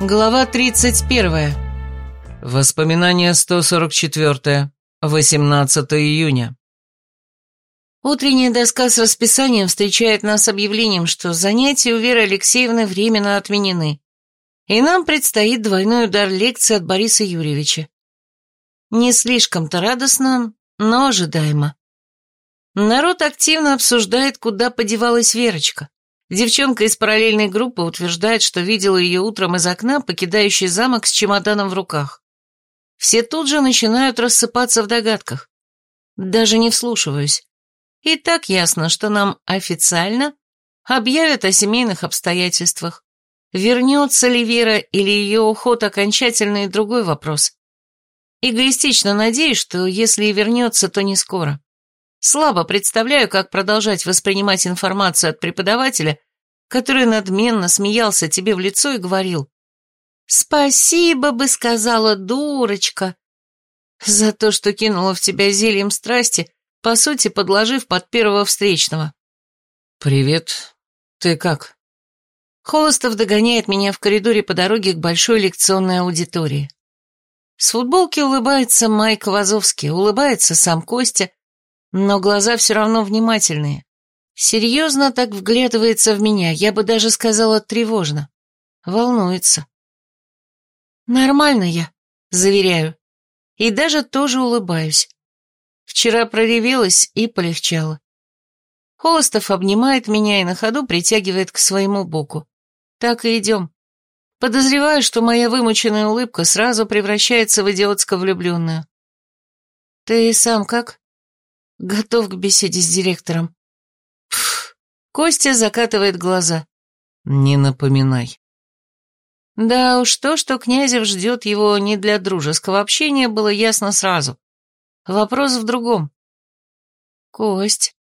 Глава 31. Воспоминание 144. 18 июня. Утренняя доска с расписанием встречает нас объявлением, что занятия у Веры Алексеевны временно отменены, и нам предстоит двойной удар лекции от Бориса Юрьевича. Не слишком-то радостно, но ожидаемо. Народ активно обсуждает, куда подевалась Верочка. Девчонка из параллельной группы утверждает, что видела ее утром из окна, покидающей замок с чемоданом в руках. Все тут же начинают рассыпаться в догадках. Даже не вслушиваюсь. И так ясно, что нам официально объявят о семейных обстоятельствах. Вернется ли Вера или ее уход окончательный другой вопрос. Эгоистично надеюсь, что если и вернется, то не скоро. Слабо представляю, как продолжать воспринимать информацию от преподавателя, который надменно смеялся тебе в лицо и говорил «Спасибо бы, сказала дурочка», за то, что кинула в тебя зельем страсти, по сути, подложив под первого встречного. «Привет. Ты как?» Холостов догоняет меня в коридоре по дороге к большой лекционной аудитории. С футболки улыбается Майк Вазовский, улыбается сам Костя, но глаза все равно внимательные. Серьезно так вглядывается в меня, я бы даже сказала тревожно. Волнуется. Нормально я, заверяю. И даже тоже улыбаюсь. Вчера проревелась и полегчало. Холостов обнимает меня и на ходу притягивает к своему боку. Так и идем. Подозреваю, что моя вымученная улыбка сразу превращается в идиотско влюбленную. Ты сам как? Готов к беседе с директором. Пф, Костя закатывает глаза. Не напоминай. Да уж то, что Князев ждет его не для дружеского общения, было ясно сразу. Вопрос в другом. Кость,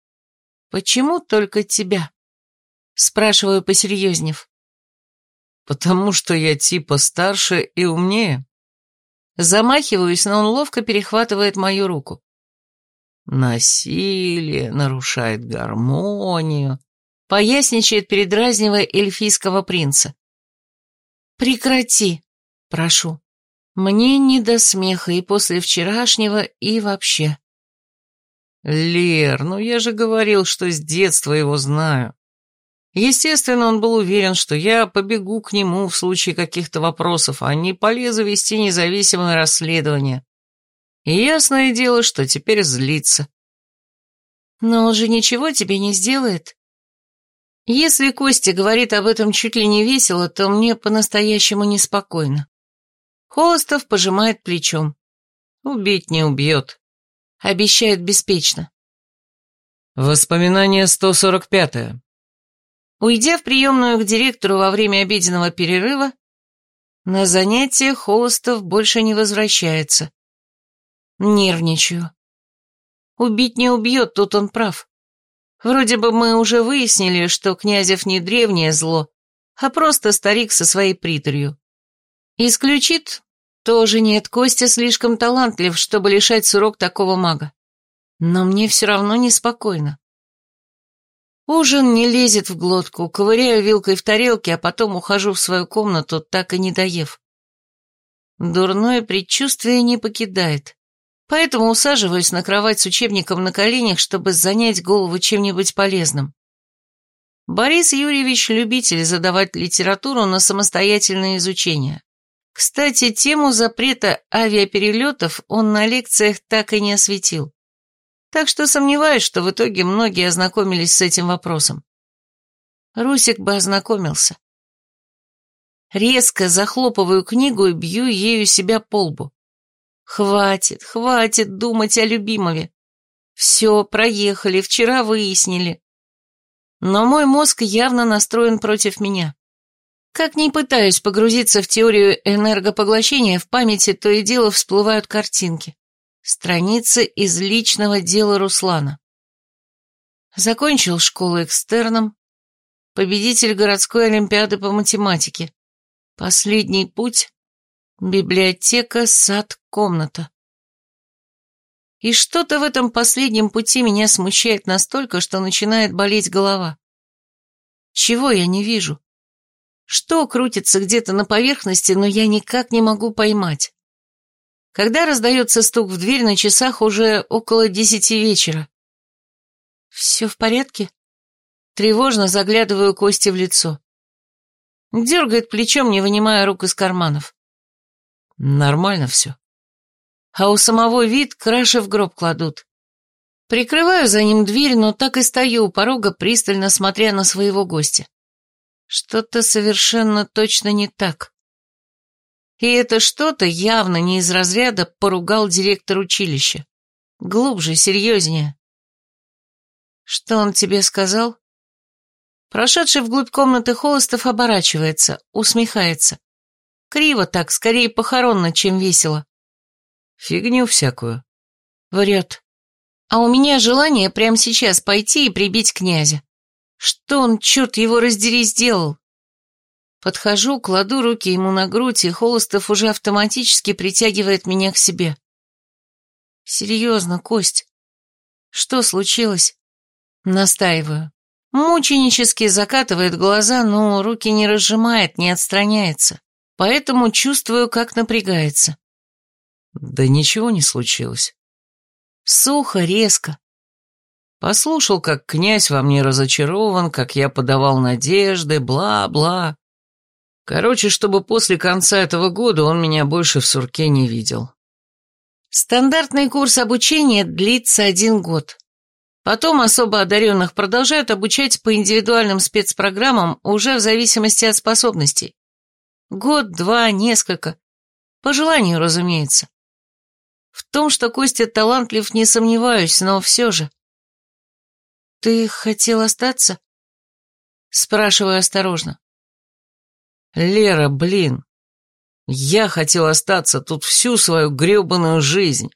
почему только тебя? Спрашиваю посерьезнев. Потому что я типа старше и умнее. Замахиваюсь, но он ловко перехватывает мою руку. Насилие нарушает гармонию, поясничает, передразнивая эльфийского принца. Прекрати, прошу. Мне не до смеха и после вчерашнего, и вообще. Лер, ну я же говорил, что с детства его знаю. Естественно, он был уверен, что я побегу к нему в случае каких-то вопросов, а не полезу вести независимое расследование. И ясное дело, что теперь злится. Но он же ничего тебе не сделает. Если Костя говорит об этом чуть ли не весело, то мне по-настоящему неспокойно. Холостов пожимает плечом. Убить не убьет. Обещает беспечно. Воспоминание 145 -е. Уйдя в приемную к директору во время обеденного перерыва, на занятия Холостов больше не возвращается. Нервничаю. Убить не убьет, тут он прав. Вроде бы мы уже выяснили, что Князев не древнее зло, а просто старик со своей приторью. Исключит? Тоже нет, Костя слишком талантлив, чтобы лишать сурок такого мага. Но мне все равно неспокойно. Ужин не лезет в глотку, ковыряю вилкой в тарелке, а потом ухожу в свою комнату, так и не доев. Дурное предчувствие не покидает. Поэтому усаживаюсь на кровать с учебником на коленях, чтобы занять голову чем-нибудь полезным. Борис Юрьевич – любитель задавать литературу на самостоятельное изучение. Кстати, тему запрета авиаперелетов он на лекциях так и не осветил. Так что сомневаюсь, что в итоге многие ознакомились с этим вопросом. Русик бы ознакомился. Резко захлопываю книгу и бью ею себя по лбу. Хватит, хватит думать о любимове. Все, проехали, вчера выяснили. Но мой мозг явно настроен против меня. Как ни пытаюсь погрузиться в теорию энергопоглощения, в памяти то и дело всплывают картинки. Страницы из личного дела Руслана. Закончил школу экстерном, победитель городской олимпиады по математике. Последний путь Библиотека, сад, комната. И что-то в этом последнем пути меня смущает настолько, что начинает болеть голова. Чего я не вижу? Что крутится где-то на поверхности, но я никак не могу поймать. Когда раздается стук в дверь, на часах уже около десяти вечера. «Все в порядке?» Тревожно заглядываю Кости в лицо. Дергает плечом, не вынимая рук из карманов. Нормально все. А у самого вид краши в гроб кладут. Прикрываю за ним дверь, но так и стою у порога, пристально смотря на своего гостя. Что-то совершенно точно не так. И это что-то явно не из разряда поругал директор училища. Глубже, серьезнее. Что он тебе сказал? Прошедший вглубь комнаты Холостов оборачивается, усмехается. Криво так, скорее похоронно, чем весело. Фигню всякую. Врет. А у меня желание прямо сейчас пойти и прибить князя. Что он, черт его раздери, сделал? Подхожу, кладу руки ему на грудь, и Холостов уже автоматически притягивает меня к себе. Серьезно, Кость. Что случилось? Настаиваю. Мученически закатывает глаза, но руки не разжимает, не отстраняется. Поэтому чувствую, как напрягается. Да ничего не случилось. Сухо, резко. Послушал, как князь во мне разочарован, как я подавал надежды, бла-бла. Короче, чтобы после конца этого года он меня больше в сурке не видел. Стандартный курс обучения длится один год. Потом особо одаренных продолжают обучать по индивидуальным спецпрограммам уже в зависимости от способностей. Год, два, несколько. По желанию, разумеется. В том, что Костя талантлив, не сомневаюсь, но все же. «Ты хотел остаться?» Спрашиваю осторожно. «Лера, блин, я хотел остаться тут всю свою гребаную жизнь».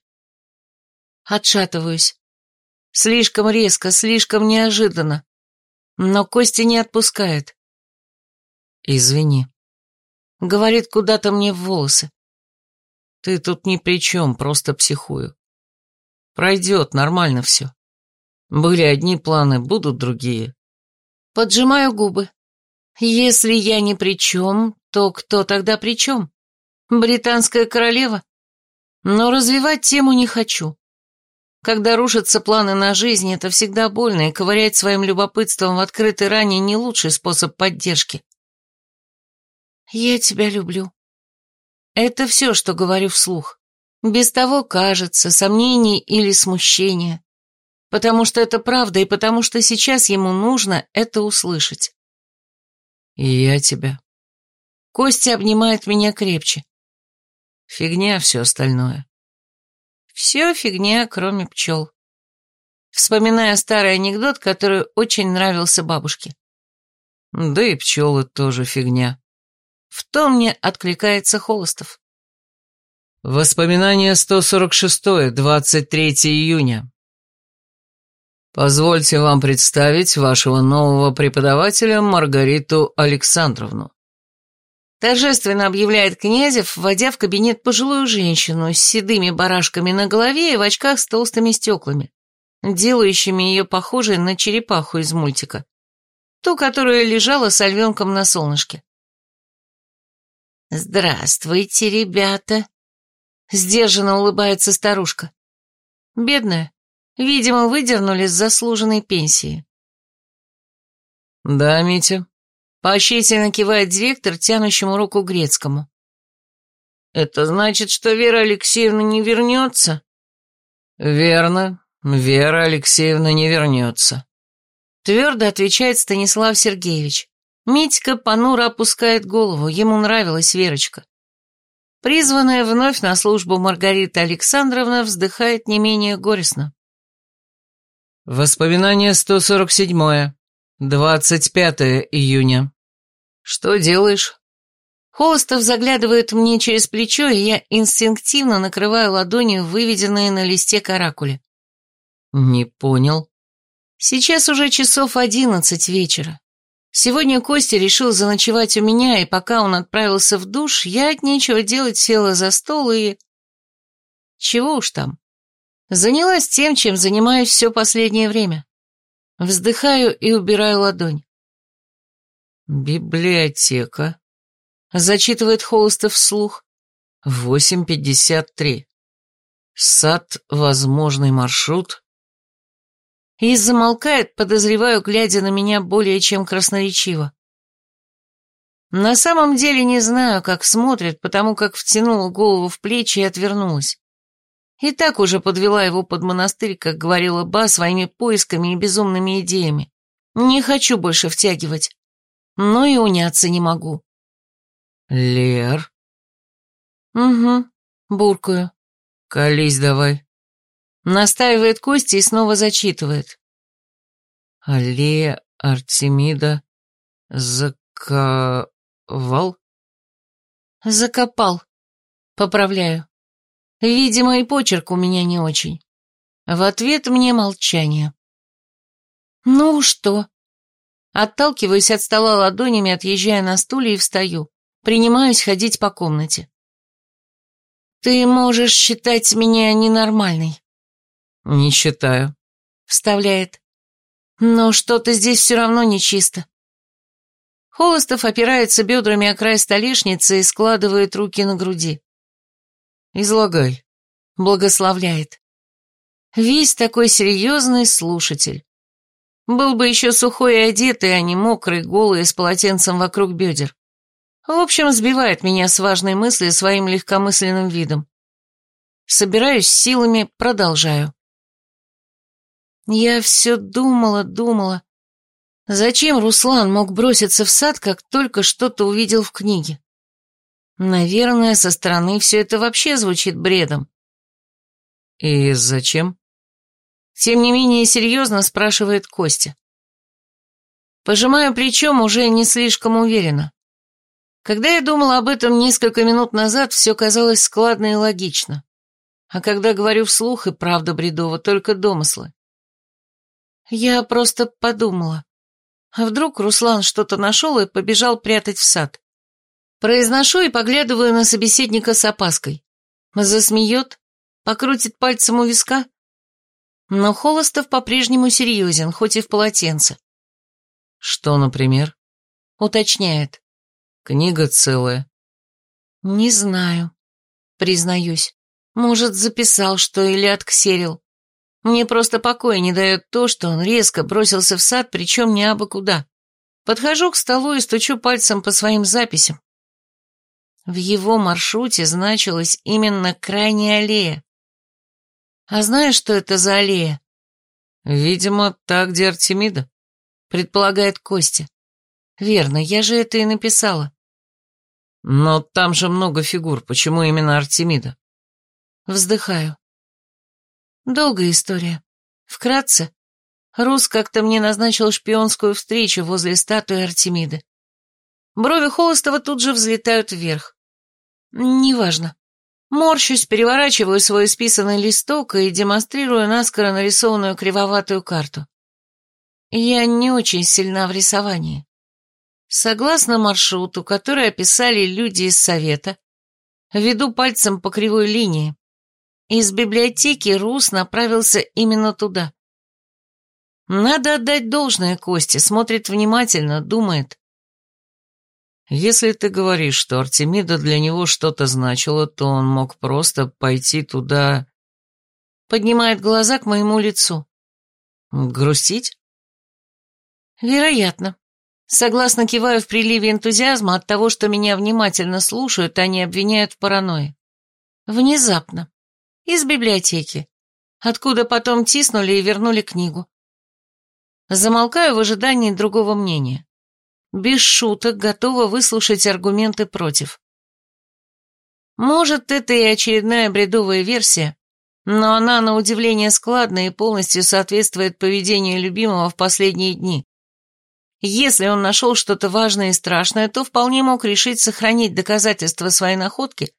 Отшатываюсь. Слишком резко, слишком неожиданно. Но Костя не отпускает. «Извини». Говорит куда-то мне в волосы. «Ты тут ни при чем, просто психую. Пройдет, нормально все. Были одни планы, будут другие». Поджимаю губы. Если я ни при чем, то кто тогда при чем? Британская королева? Но развивать тему не хочу. Когда рушатся планы на жизнь, это всегда больно, и ковырять своим любопытством в открытой ране не лучший способ поддержки. «Я тебя люблю». Это все, что говорю вслух. Без того кажется, сомнений или смущения. Потому что это правда, и потому что сейчас ему нужно это услышать. И я тебя. Костя обнимает меня крепче. Фигня все остальное. Все фигня, кроме пчел. Вспоминая старый анекдот, который очень нравился бабушке. Да и пчелы тоже фигня. В том мне откликается Холостов. Воспоминание 146, 23 июня. Позвольте вам представить вашего нового преподавателя Маргариту Александровну. Торжественно объявляет Князев, вводя в кабинет пожилую женщину с седыми барашками на голове и в очках с толстыми стеклами, делающими ее похожей на черепаху из мультика. Ту, которая лежала с ольвенком на солнышке. «Здравствуйте, ребята!» Сдержанно улыбается старушка. Бедная, видимо, выдернули с заслуженной пенсии. «Да, Митя», Поощрительно кивает директор, тянущему руку Грецкому. «Это значит, что Вера Алексеевна не вернется?» «Верно, Вера Алексеевна не вернется», — твердо отвечает Станислав Сергеевич. Митька понуро опускает голову, ему нравилась Верочка. Призванная вновь на службу Маргарита Александровна вздыхает не менее горестно. Воспоминание 147. 25 июня. Что делаешь? Холостов заглядывает мне через плечо, и я инстинктивно накрываю ладонью выведенные на листе каракули. Не понял. Сейчас уже часов одиннадцать вечера. Сегодня Костя решил заночевать у меня, и пока он отправился в душ, я от нечего делать села за стол и... Чего уж там. Занялась тем, чем занимаюсь все последнее время. Вздыхаю и убираю ладонь. Библиотека. Зачитывает Холостов вслух. 8.53. Сад, возможный маршрут. И замолкает, подозреваю, глядя на меня более чем красноречиво. На самом деле не знаю, как смотрит, потому как втянула голову в плечи и отвернулась. И так уже подвела его под монастырь, как говорила Ба, своими поисками и безумными идеями. Не хочу больше втягивать. Но и уняться не могу. Лер? Угу, буркаю. Колись давай. Настаивает Костя и снова зачитывает. Аллея Артемида заковал? Закопал. Поправляю. Видимо, и почерк у меня не очень. В ответ мне молчание. Ну что? Отталкиваюсь от стола ладонями, отъезжая на стуле и встаю. Принимаюсь ходить по комнате. Ты можешь считать меня ненормальной. Не считаю. Вставляет. Но что-то здесь все равно нечисто. Холостов опирается бедрами о край столешницы и складывает руки на груди. «Излагай», — благословляет. Весь такой серьезный слушатель. Был бы еще сухой и одетый, а не мокрый, голый, с полотенцем вокруг бедер. В общем, сбивает меня с важной мысли своим легкомысленным видом. Собираюсь силами, продолжаю. Я все думала, думала. Зачем Руслан мог броситься в сад, как только что-то увидел в книге? Наверное, со стороны все это вообще звучит бредом. И зачем? Тем не менее серьезно спрашивает Костя. Пожимаю плечом уже не слишком уверенно. Когда я думала об этом несколько минут назад, все казалось складно и логично. А когда говорю вслух, и правда бредово, только домыслы. Я просто подумала. А вдруг Руслан что-то нашел и побежал прятать в сад? Произношу и поглядываю на собеседника с опаской. Засмеет, покрутит пальцем у виска. Но Холостов по-прежнему серьезен, хоть и в полотенце. Что, например? Уточняет. Книга целая. Не знаю, признаюсь. Может, записал что или отксерил. Мне просто покоя не дает то, что он резко бросился в сад, причем не абы куда. Подхожу к столу и стучу пальцем по своим записям. В его маршруте значилась именно крайняя аллея. А знаешь, что это за аллея? Видимо, та, где Артемида, предполагает Костя. Верно, я же это и написала. Но там же много фигур, почему именно Артемида? Вздыхаю. Долгая история. Вкратце, Рус как-то мне назначил шпионскую встречу возле статуи Артемиды. Брови Холостова тут же взлетают вверх. Неважно. Морщусь, переворачиваю свой списанный листок и демонстрирую наскоро нарисованную кривоватую карту. Я не очень сильна в рисовании. Согласно маршруту, который описали люди из совета, веду пальцем по кривой линии. Из библиотеки Рус направился именно туда. Надо отдать должное Косте, смотрит внимательно, думает. Если ты говоришь, что Артемида для него что-то значила, то он мог просто пойти туда... Поднимает глаза к моему лицу. Грустить? Вероятно. Согласно киваю в приливе энтузиазма от того, что меня внимательно слушают, они обвиняют в паранойи. Внезапно. Из библиотеки. Откуда потом тиснули и вернули книгу. Замолкаю в ожидании другого мнения без шуток готова выслушать аргументы против. Может, это и очередная бредовая версия, но она, на удивление, складная и полностью соответствует поведению любимого в последние дни. Если он нашел что-то важное и страшное, то вполне мог решить сохранить доказательства своей находки,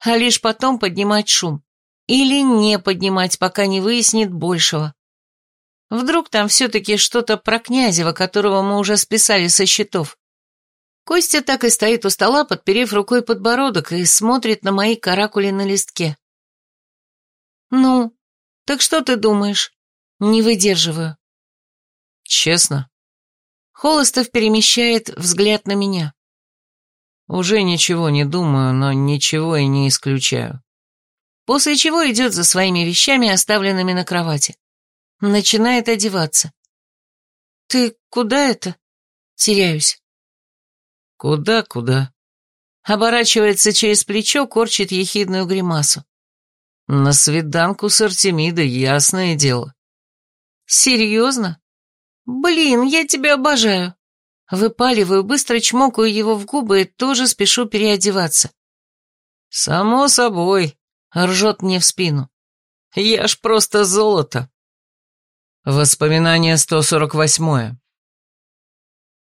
а лишь потом поднимать шум. Или не поднимать, пока не выяснит большего. Вдруг там все-таки что-то про Князева, которого мы уже списали со счетов. Костя так и стоит у стола, подперев рукой подбородок и смотрит на мои каракули на листке. «Ну, так что ты думаешь?» Не выдерживаю. «Честно?» Холостов перемещает взгляд на меня. Уже ничего не думаю, но ничего и не исключаю. После чего идет за своими вещами, оставленными на кровати. Начинает одеваться. «Ты куда это?» Теряюсь. «Куда-куда?» Оборачивается через плечо, корчит ехидную гримасу. «На свиданку с Артемидой, ясное дело». «Серьезно? Блин, я тебя обожаю». Выпаливаю, быстро чмокаю его в губы и тоже спешу переодеваться. «Само собой», — ржет мне в спину. «Я ж просто золото». Воспоминание 148.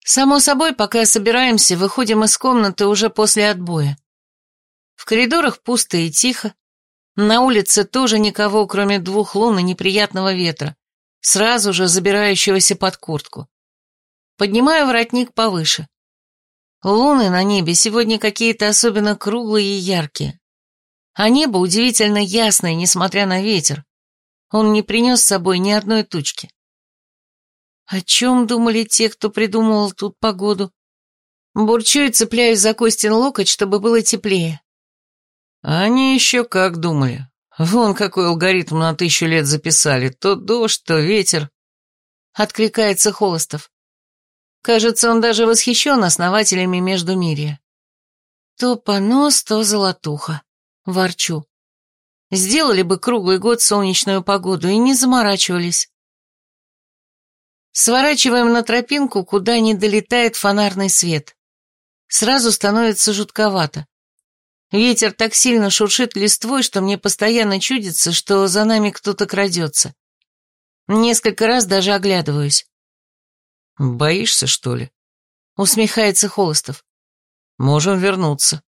Само собой, пока собираемся, выходим из комнаты уже после отбоя. В коридорах пусто и тихо. На улице тоже никого, кроме двух лун и неприятного ветра, сразу же забирающегося под куртку. Поднимаю воротник повыше. Луны на небе сегодня какие-то особенно круглые и яркие. А небо удивительно ясное, несмотря на ветер. Он не принес с собой ни одной тучки. О чем думали те, кто придумывал тут погоду? Бурчу и цепляюсь за Костин локоть, чтобы было теплее. Они еще как думали. Вон какой алгоритм на тысячу лет записали. То дождь, то ветер. Откликается Холостов. Кажется, он даже восхищен основателями Междумирья. То понос, то золотуха. Ворчу. Сделали бы круглый год солнечную погоду и не заморачивались. Сворачиваем на тропинку, куда не долетает фонарный свет. Сразу становится жутковато. Ветер так сильно шуршит листвой, что мне постоянно чудится, что за нами кто-то крадется. Несколько раз даже оглядываюсь. «Боишься, что ли?» Усмехается Холостов. «Можем вернуться».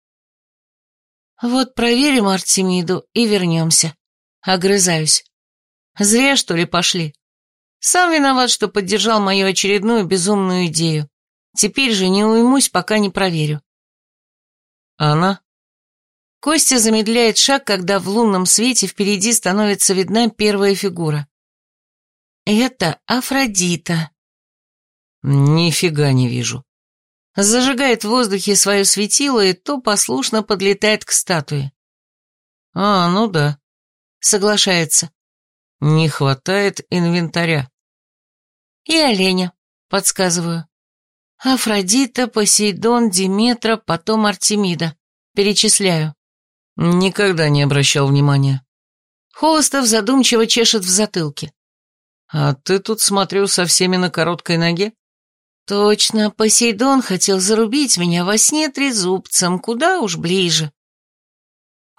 «Вот проверим Артемиду и вернемся». Огрызаюсь. «Зря, что ли, пошли? Сам виноват, что поддержал мою очередную безумную идею. Теперь же не уймусь, пока не проверю». «Она?» Костя замедляет шаг, когда в лунном свете впереди становится видна первая фигура. «Это Афродита», Нифига не вижу. Зажигает в воздухе свое светило и то послушно подлетает к статуе. А, ну да. Соглашается. Не хватает инвентаря. И оленя, подсказываю. Афродита, Посейдон, Диметра, потом Артемида. Перечисляю. Никогда не обращал внимания. Холостов задумчиво чешет в затылке. А ты тут, смотрю, со всеми на короткой ноге? Точно, Посейдон хотел зарубить меня во сне трезубцем, куда уж ближе.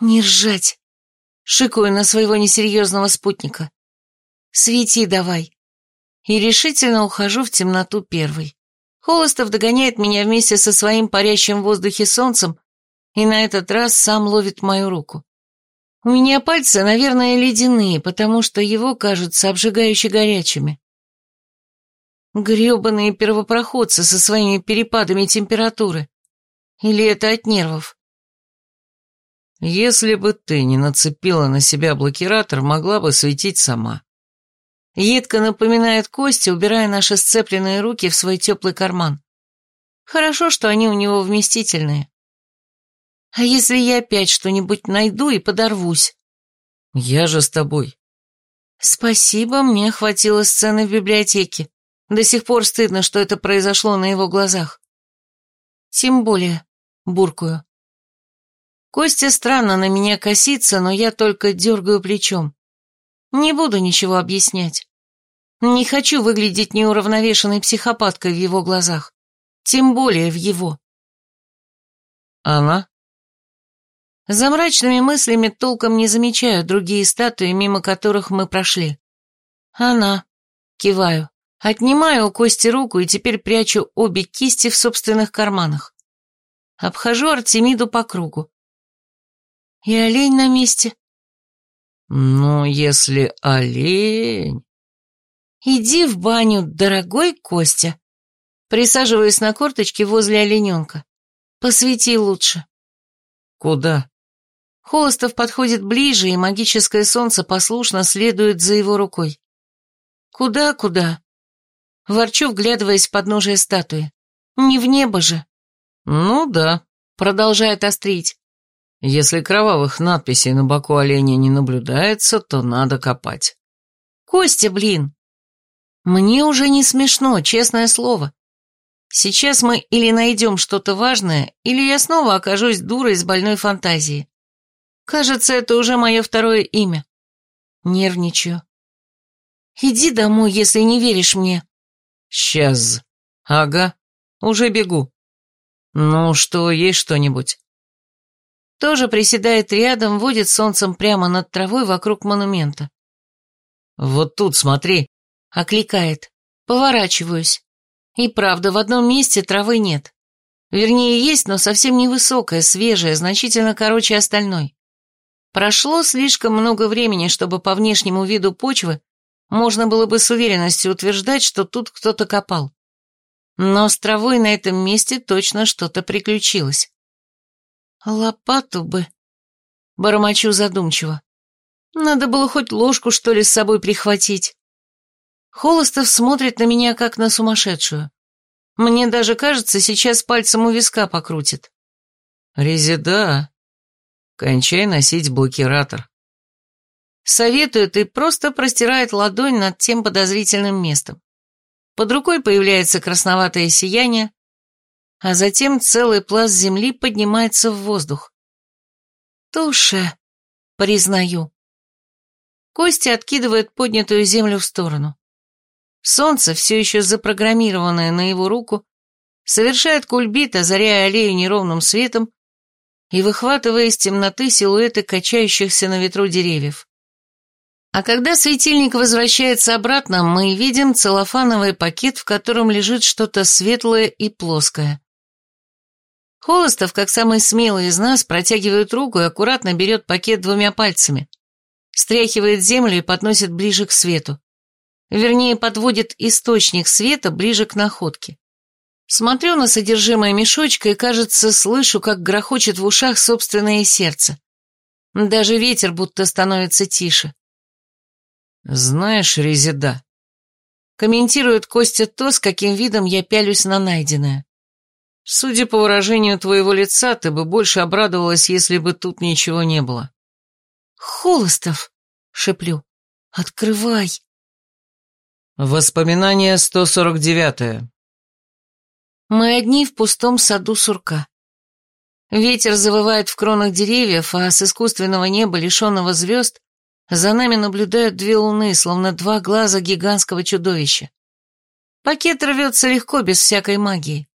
Не ржать. Шикую на своего несерьезного спутника. Свети давай. И решительно ухожу в темноту первой. Холостов догоняет меня вместе со своим парящим в воздухе солнцем и на этот раз сам ловит мою руку. У меня пальцы, наверное, ледяные, потому что его кажутся обжигающе горячими. Гребаные первопроходцы со своими перепадами температуры. Или это от нервов? Если бы ты не нацепила на себя блокиратор, могла бы светить сама. Едко напоминает Костя, убирая наши сцепленные руки в свой теплый карман. Хорошо, что они у него вместительные. А если я опять что-нибудь найду и подорвусь? Я же с тобой. Спасибо, мне хватило сцены в библиотеке. До сих пор стыдно, что это произошло на его глазах. Тем более, буркую. Костя странно на меня косится, но я только дергаю плечом. Не буду ничего объяснять. Не хочу выглядеть неуравновешенной психопаткой в его глазах. Тем более в его. Она? За мрачными мыслями толком не замечаю другие статуи, мимо которых мы прошли. Она. Киваю. Отнимаю у Кости руку и теперь прячу обе кисти в собственных карманах. Обхожу Артемиду по кругу. И олень на месте. Ну, если олень... Иди в баню, дорогой Костя. Присаживаюсь на корточке возле олененка. Посвети лучше. Куда? Холостов подходит ближе, и магическое солнце послушно следует за его рукой. Куда-куда? Ворчу, вглядываясь в подножие статуи. Не в небо же. Ну да, продолжает острить. Если кровавых надписей на боку оленя не наблюдается, то надо копать. Костя, блин. Мне уже не смешно, честное слово. Сейчас мы или найдем что-то важное, или я снова окажусь дурой с больной фантазией. Кажется, это уже мое второе имя. Нервничаю. Иди домой, если не веришь мне. Сейчас. Ага, уже бегу. Ну что, есть что-нибудь? Тоже приседает рядом, водит солнцем прямо над травой вокруг монумента. Вот тут смотри. Окликает. Поворачиваюсь. И правда, в одном месте травы нет. Вернее, есть, но совсем невысокая, свежая, значительно короче остальной. Прошло слишком много времени, чтобы по внешнему виду почвы можно было бы с уверенностью утверждать, что тут кто-то копал. Но с травой на этом месте точно что-то приключилось. Лопату бы. Бормочу задумчиво. Надо было хоть ложку, что ли, с собой прихватить. Холостов смотрит на меня, как на сумасшедшую. Мне даже кажется, сейчас пальцем у виска покрутит. Резида, кончай носить блокиратор. Советует и просто простирает ладонь над тем подозрительным местом. Под рукой появляется красноватое сияние, а затем целый пласт земли поднимается в воздух. Туша, признаю. Костя откидывает поднятую землю в сторону. Солнце, все еще запрограммированное на его руку, совершает кульбит, озаряя аллею неровным светом и выхватывая из темноты силуэты качающихся на ветру деревьев. А когда светильник возвращается обратно, мы видим целлофановый пакет, в котором лежит что-то светлое и плоское. Холостов, как самый смелый из нас, протягивает руку и аккуратно берет пакет двумя пальцами, стряхивает землю и подносит ближе к свету. Вернее, подводит источник света ближе к находке. Смотрю на содержимое мешочка и, кажется, слышу, как грохочет в ушах собственное сердце. Даже ветер будто становится тише. «Знаешь, Резида», — комментирует Костя то, с каким видом я пялюсь на найденное. «Судя по выражению твоего лица, ты бы больше обрадовалась, если бы тут ничего не было». «Холостов», — шеплю, — «открывай». Воспоминание 149. Мы одни в пустом саду сурка. Ветер завывает в кронах деревьев, а с искусственного неба, лишенного звезд, за нами наблюдают две луны, словно два глаза гигантского чудовища. Пакет рвется легко, без всякой магии.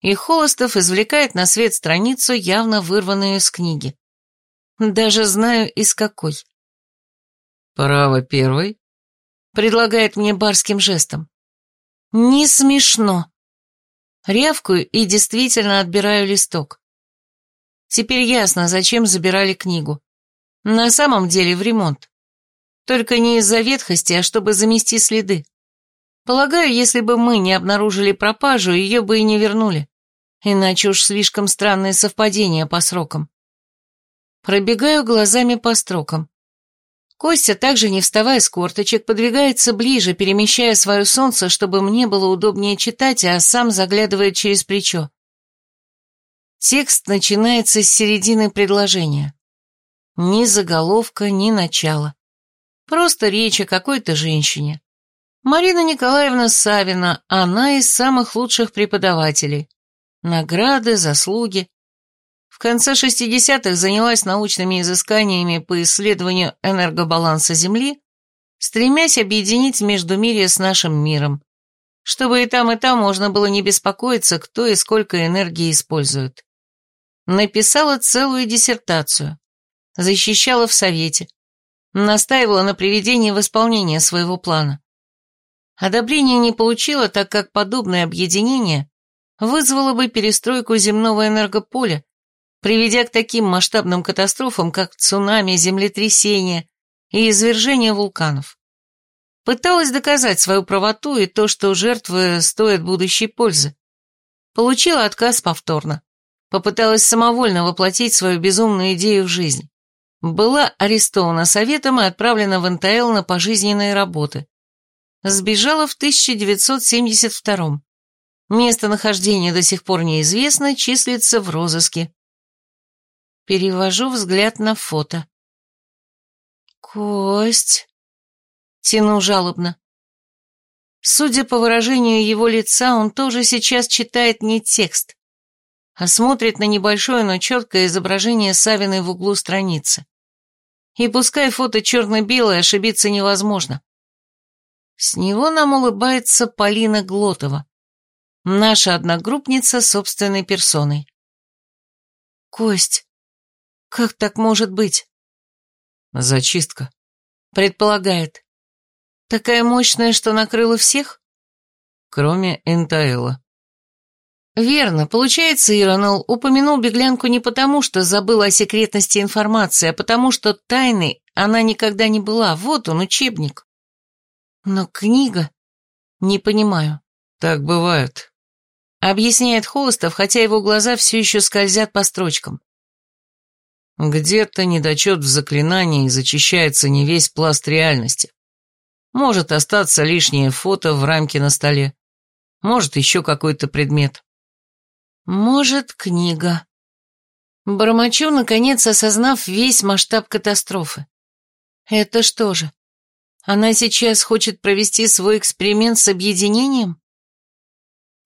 И Холостов извлекает на свет страницу, явно вырванную из книги. Даже знаю, из какой. «Право первый?» предлагает мне барским жестом. Не смешно. Рявкую и действительно отбираю листок. Теперь ясно, зачем забирали книгу. На самом деле в ремонт. Только не из-за ветхости, а чтобы замести следы. Полагаю, если бы мы не обнаружили пропажу, ее бы и не вернули. Иначе уж слишком странные совпадения по срокам. Пробегаю глазами по строкам. Костя, также не вставая с корточек, подвигается ближе, перемещая свое солнце, чтобы мне было удобнее читать, а сам заглядывает через плечо. Текст начинается с середины предложения. Ни заголовка, ни начала. Просто речь о какой-то женщине. Марина Николаевна Савина, она из самых лучших преподавателей. Награды, заслуги конце 60-х занялась научными изысканиями по исследованию энергобаланса Земли, стремясь объединить Междумирье с нашим миром, чтобы и там, и там можно было не беспокоиться, кто и сколько энергии использует. Написала целую диссертацию, защищала в Совете, настаивала на приведении в исполнение своего плана. Одобрения не получила, так как подобное объединение вызвало бы перестройку земного энергополя приведя к таким масштабным катастрофам, как цунами, землетрясения и извержение вулканов. Пыталась доказать свою правоту и то, что жертвы стоят будущей пользы. Получила отказ повторно. Попыталась самовольно воплотить свою безумную идею в жизнь. Была арестована советом и отправлена в НТЛ на пожизненные работы. Сбежала в 1972 Местонахождение до сих пор неизвестно, числится в розыске. Перевожу взгляд на фото. «Кость...» Тяну жалобно. Судя по выражению его лица, он тоже сейчас читает не текст, а смотрит на небольшое, но четкое изображение Савиной в углу страницы. И пускай фото черно-белое, ошибиться невозможно. С него нам улыбается Полина Глотова, наша одногруппница собственной персоной. «Кость, как так может быть?» «Зачистка», — предполагает. «Такая мощная, что накрыла всех?» «Кроме Энтаэла». «Верно. Получается, Иронал упомянул беглянку не потому, что забыл о секретности информации, а потому, что тайной она никогда не была. Вот он, учебник». «Но книга...» «Не понимаю». «Так бывает», — объясняет Холостов, хотя его глаза все еще скользят по строчкам. Где-то недочет в заклинании зачищается не весь пласт реальности. Может остаться лишнее фото в рамке на столе. Может еще какой-то предмет. Может, книга. Бормочу, наконец осознав весь масштаб катастрофы. Это что же? Она сейчас хочет провести свой эксперимент с объединением?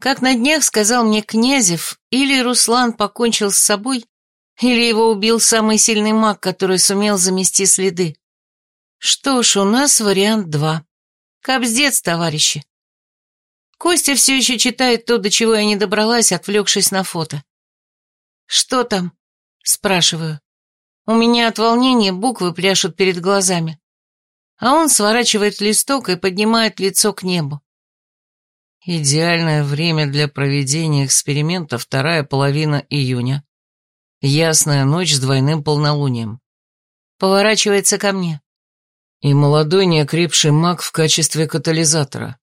Как на днях сказал мне Князев, или Руслан покончил с собой, или его убил самый сильный маг, который сумел замести следы. Что ж, у нас вариант два. Кобздец, товарищи. Костя все еще читает то, до чего я не добралась, отвлекшись на фото. «Что там?» — спрашиваю. У меня от волнения буквы пляшут перед глазами. А он сворачивает листок и поднимает лицо к небу. Идеальное время для проведения эксперимента вторая половина июня. Ясная ночь с двойным полнолунием. Поворачивается ко мне. И молодой неокрепший маг в качестве катализатора.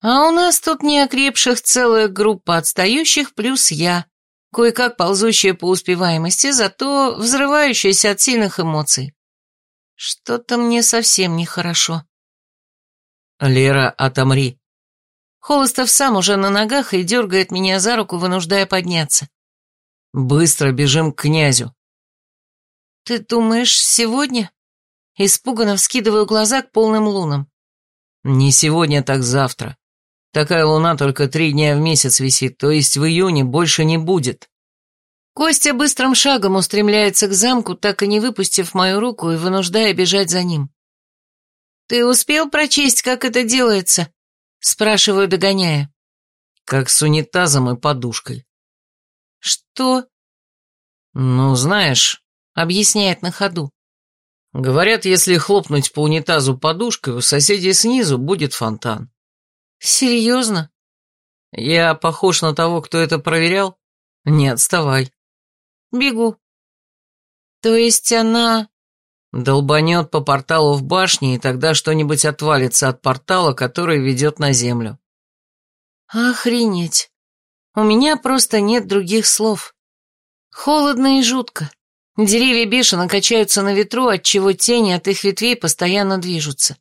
А у нас тут неокрепших целая группа отстающих плюс я, кое-как ползущая по успеваемости, зато взрывающаяся от сильных эмоций. Что-то мне совсем нехорошо. Лера, отомри. Холостов сам уже на ногах и дергает меня за руку, вынуждая подняться. Быстро бежим к князю. Ты думаешь, сегодня? Испуганно вскидываю глаза к полным лунам. Не сегодня, так завтра. Такая луна только три дня в месяц висит, то есть в июне больше не будет. Костя быстрым шагом устремляется к замку, так и не выпустив мою руку и вынуждая бежать за ним. «Ты успел прочесть, как это делается?» Спрашиваю, догоняя. «Как с унитазом и подушкой». «Что?» «Ну, знаешь», — объясняет на ходу. «Говорят, если хлопнуть по унитазу подушкой, у соседей снизу будет фонтан». «Серьезно?» «Я похож на того, кто это проверял? Не отставай». «Бегу». «То есть она...» Долбанет по порталу в башне, и тогда что-нибудь отвалится от портала, который ведет на землю. Охренеть. У меня просто нет других слов. Холодно и жутко. Деревья бешено качаются на ветру, отчего тени от их ветвей постоянно движутся.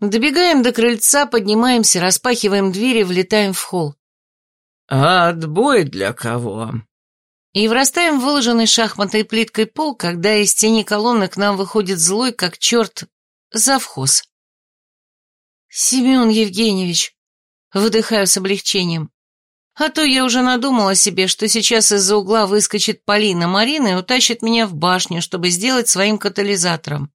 Добегаем до крыльца, поднимаемся, распахиваем двери, влетаем в холл. «А отбой для кого?» И врастаем в выложенный шахматной плиткой пол, когда из тени колонны к нам выходит злой, как черт, завхоз. «Семен Евгеньевич», — выдыхаю с облегчением, а то я уже надумала себе, что сейчас из-за угла выскочит Полина Марина и утащит меня в башню, чтобы сделать своим катализатором.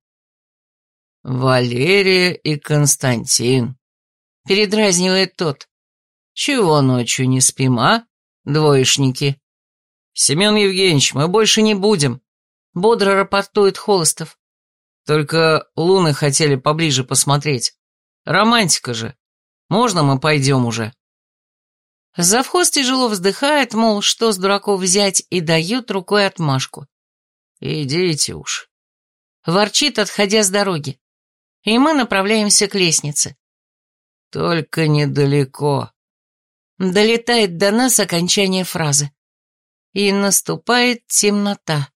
«Валерия и Константин», — передразнивает тот. «Чего ночью не спим, а, двоечники?» «Семен Евгеньевич, мы больше не будем», — бодро рапортует Холостов. «Только луны хотели поближе посмотреть. Романтика же. Можно мы пойдем уже?» Завхоз тяжело вздыхает, мол, что с дураков взять, и дает рукой отмашку. «Идите уж». Ворчит, отходя с дороги. И мы направляемся к лестнице. «Только недалеко». Долетает до нас окончание фразы. И наступает темнота.